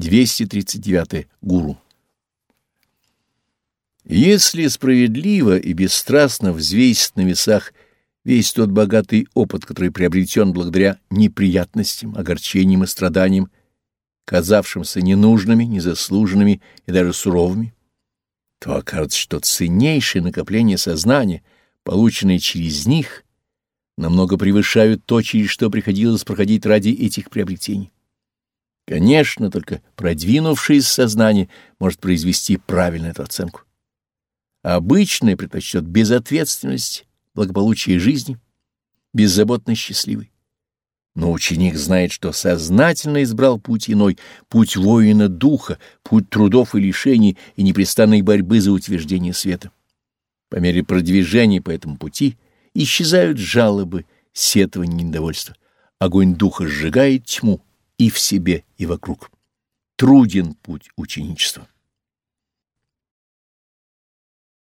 239. Гуру. Если справедливо и бесстрастно взвесить на весах весь тот богатый опыт, который приобретен благодаря неприятностям, огорчениям и страданиям, казавшимся ненужными, незаслуженными и даже суровыми, то окажется, что ценнейшие накопления сознания, полученные через них, намного превышают то, через что приходилось проходить ради этих приобретений. Конечно, только продвинувшееся сознание может произвести правильную эту оценку. Обычное предпочтет безответственность, благополучие жизни, беззаботно счастливый. Но ученик знает, что сознательно избрал путь иной, путь воина духа, путь трудов и лишений и непрестанной борьбы за утверждение света. По мере продвижения по этому пути исчезают жалобы, сетования, недовольства. Огонь духа сжигает тьму, и в себе, и вокруг. Труден путь ученичества.